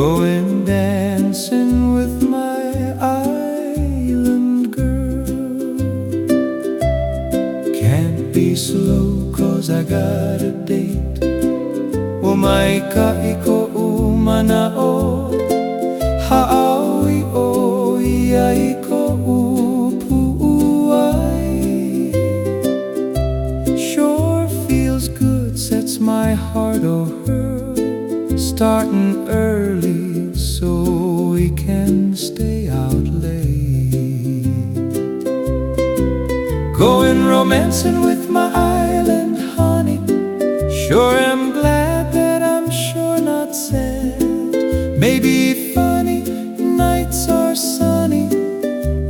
Going dancing with my island girl. Can't be slow cause I got a date. Umaika iko umanao. Haawi o ia iko upuai. Sure feels good, sets my heart her. Starting early so we can stay out late. Going romancing with my island honey. Sure am glad that I'm sure not sad. Maybe funny, nights are sunny.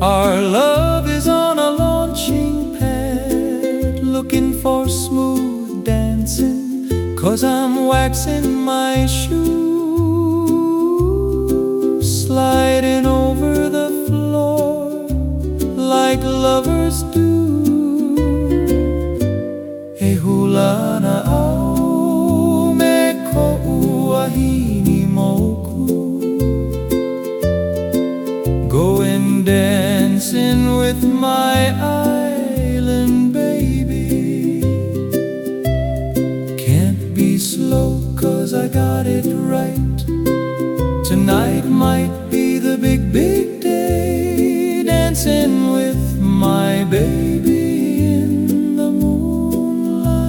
Our love is on a launching pad. Looking for smooth dancing. Cause I'm waxing my shoes, sliding over the floor like lovers do. E hula na au me moku. Going dancing with my island slow cause I got it right. Tonight might be the big, big day. Dancing with my baby in the moonlight.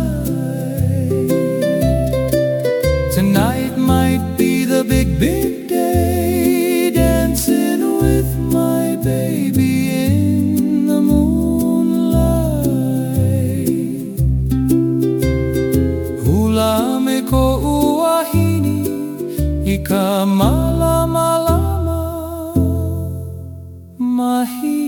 Tonight might be the big, big day. Dancing with my baby ka malama lama mahi